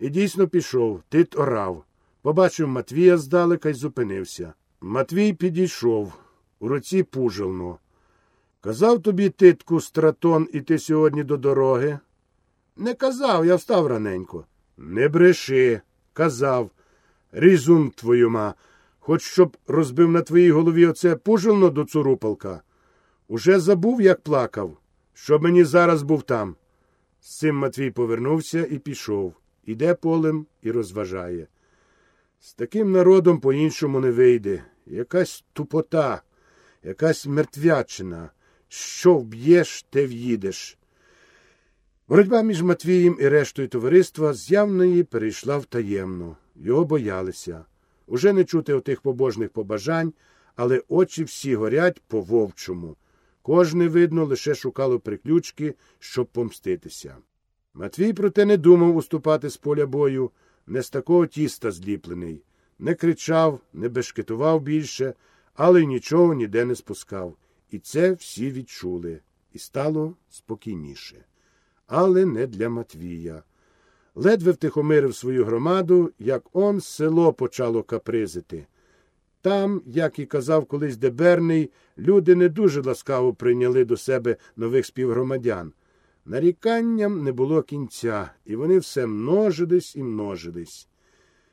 І дійсно пішов, тит орав. Побачив Матвія здалека й зупинився. Матвій підійшов, у руці пужелно. Казав тобі, титку, стратон, іти сьогодні до дороги? Не казав, я встав раненько. Не бреши, казав. Різун твою ма. Хоч щоб розбив на твоїй голові оце пужелно до цурупалка. Уже забув, як плакав, щоб мені зараз був там. З цим Матвій повернувся і пішов. Іде полем і розважає. З таким народом по-іншому не вийде. Якась тупота, якась мертвячина. Що вб'єш, те в'їдеш. Боротьба між Матвієм і рештою товариства з явної перейшла в таємну. Його боялися. Уже не чути отих побожних побажань, але очі всі горять по вовчому. Кожне, видно, лише шукало приключки, щоб помститися. Матвій, проте, не думав уступати з поля бою, не з такого тіста зліплений, не кричав, не бешкетував більше, але й нічого ніде не спускав. І це всі відчули, і стало спокійніше. Але не для Матвія. Ледве втихомирив свою громаду, як он село почало капризити. Там, як і казав колись Деберний, люди не дуже ласкаво прийняли до себе нових співгромадян. Наріканням не було кінця, і вони все множились і множились.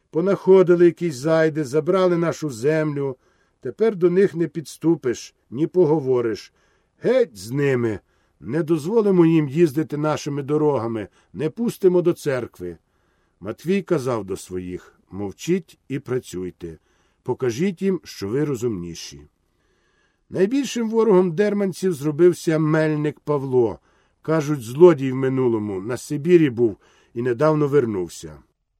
Понаходили якісь зайди, забрали нашу землю. Тепер до них не підступиш, ні поговориш. Геть з ними. Не дозволимо їм їздити нашими дорогами, не пустимо до церкви. Матвій казав до своїх мовчіть і працюйте. Покажіть їм, що ви розумніші. Найбільшим ворогом дерманців зробився мельник Павло. Кажуть, злодій в минулому на Сибірі був і недавно вернувся.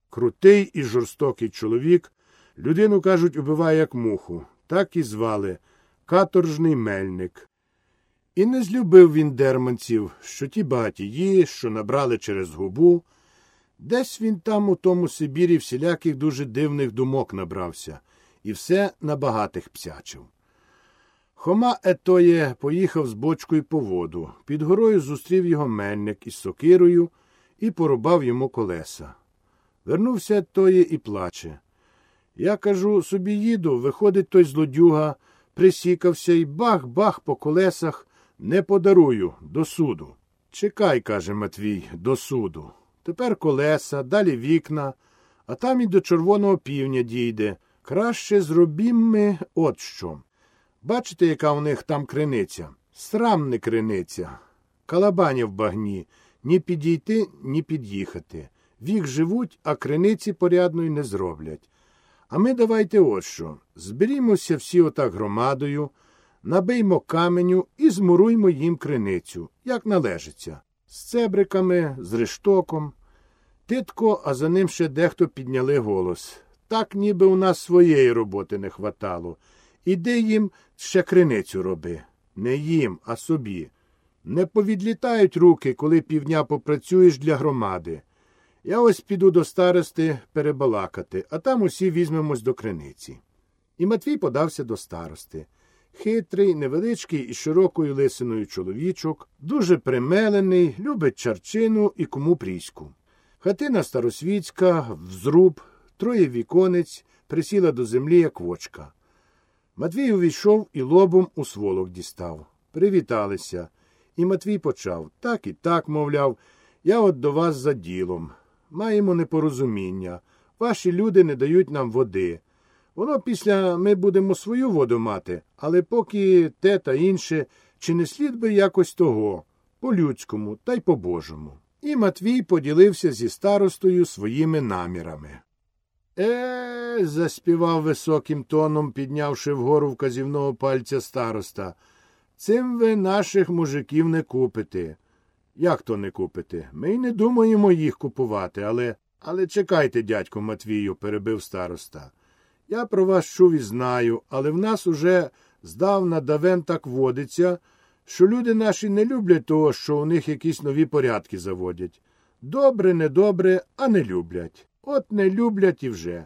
Крутий і жорстокий чоловік, людину, кажуть, убиває, як муху, так і звали каторжний мельник. І не злюбив він дерманців, що ті багатії, що набрали через губу. Десь він там, у тому Сибірі, всіляких дуже дивних думок набрався, і все на багатих псячив. Хома Етоє поїхав з бочкою по воду. Під горою зустрів його мельник із сокирою і порубав йому колеса. Вернувся Етоє і плаче. Я кажу, собі їду, виходить той злодюга, присікався і бах-бах по колесах не подарую до суду. Чекай, каже Матвій, до суду. Тепер колеса, далі вікна, а там і до червоного півня дійде. Краще зробім ми от що. Бачите, яка у них там криниця? Срам не криниця. Калабаня в багні. Ні підійти, ні під'їхати. Вік живуть, а криниці порядної не зроблять. А ми давайте от що. Зберімося всі отак громадою, набиймо каменю і змуруймо їм криницю, як належиться, з цебриками, з рештоком. Титко, а за ним ще дехто підняли голос. Так ніби у нас своєї роботи не хватало. Іди їм ще криницю роби. Не їм, а собі. Не повідлітають руки, коли півдня попрацюєш для громади. Я ось піду до старости перебалакати, а там усі візьмемось до криниці. І Матвій подався до старости. Хитрий, невеличкий і широкою лисиною чоловічок, дуже примелений, любить чарчину і кому пріську. Хатина старосвітська, взруб, троє віконець, присіла до землі, як вочка. Матвій увійшов і лобом у сволок дістав. Привіталися. І Матвій почав так і так, мовляв, я от до вас за ділом. Маємо непорозуміння. Ваші люди не дають нам води. Воно після ми будемо свою воду мати, але поки те та інше, чи не слід би якось того, по-людському та й по-божому. І Матвій поділився зі старостою своїми намірами. Е, заспівав високим тоном, піднявши вгору вказівного пальця староста. Цим ви наших мужиків не купите. Як то не купите? Ми й не думаємо їх купувати, але. Але чекайте, дядько Матвію, перебив староста. Я про вас чув і знаю, але в нас уже здавна давен так водиться, що люди наші не люблять того, що у них якісь нові порядки заводять. Добре, недобре, а не люблять. От не люблять і вже.